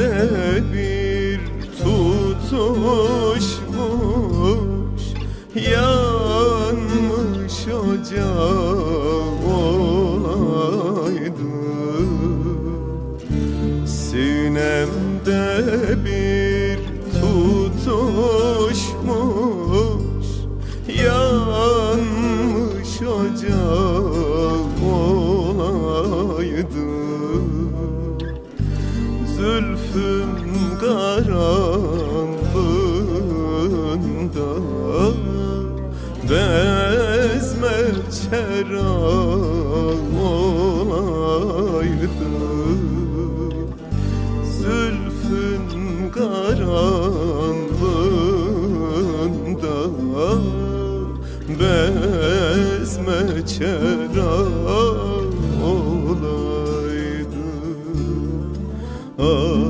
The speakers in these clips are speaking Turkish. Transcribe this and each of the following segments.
Sinemde bir tutuşmuş Yanmış olaydı. Sinemde bir Bezme çerağ olaydı Zülfün karanlığında Bezme çerağ olaydı. Ah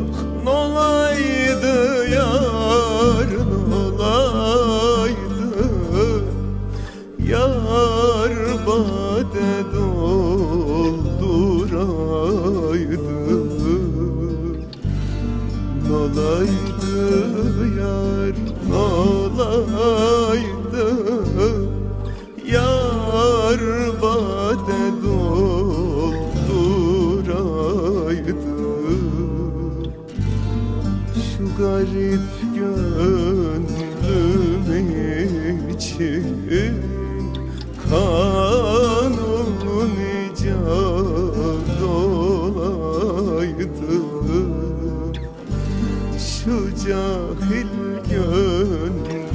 Nolaydı yar nolaydı Yar bade dolduraydı. Şu garip gönlüm için Kanun icat olaydı Şu cahil gönlüm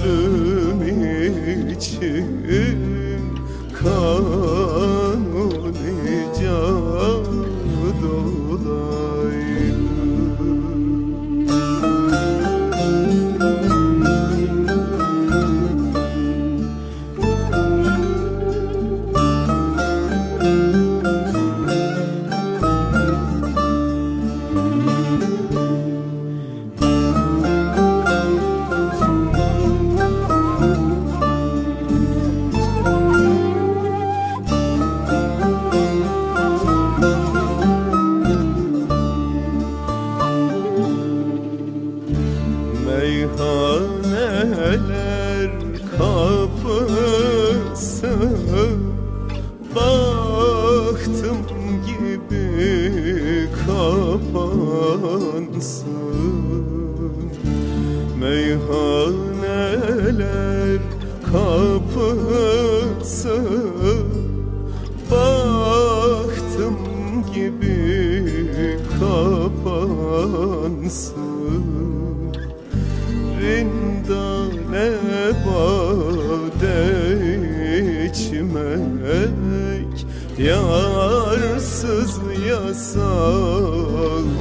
için. Kanun Meyhaneler kapısı. Baktım gibi kapansın. Meyhaneler kapısı. Baktım gibi kapansın bade içmek Yarsız yasak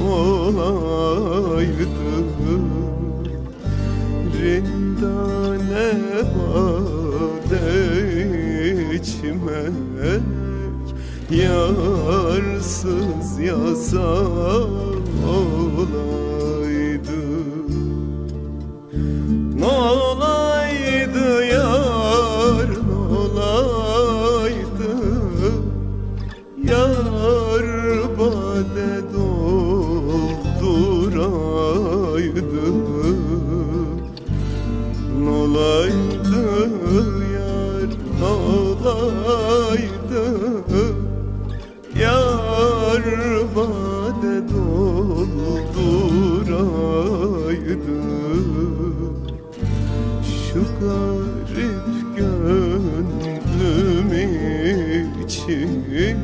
olaydı. Rindane bade içmek Yarsız yasak olaydı dolduraydı Şu garip gönlüm için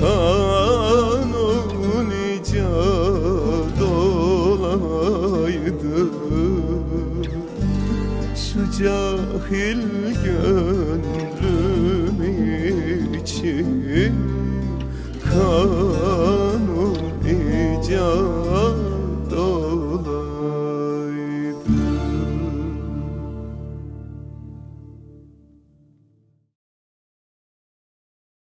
Kanun icat olaydı. Şu cahil gönlüm için Kanun icat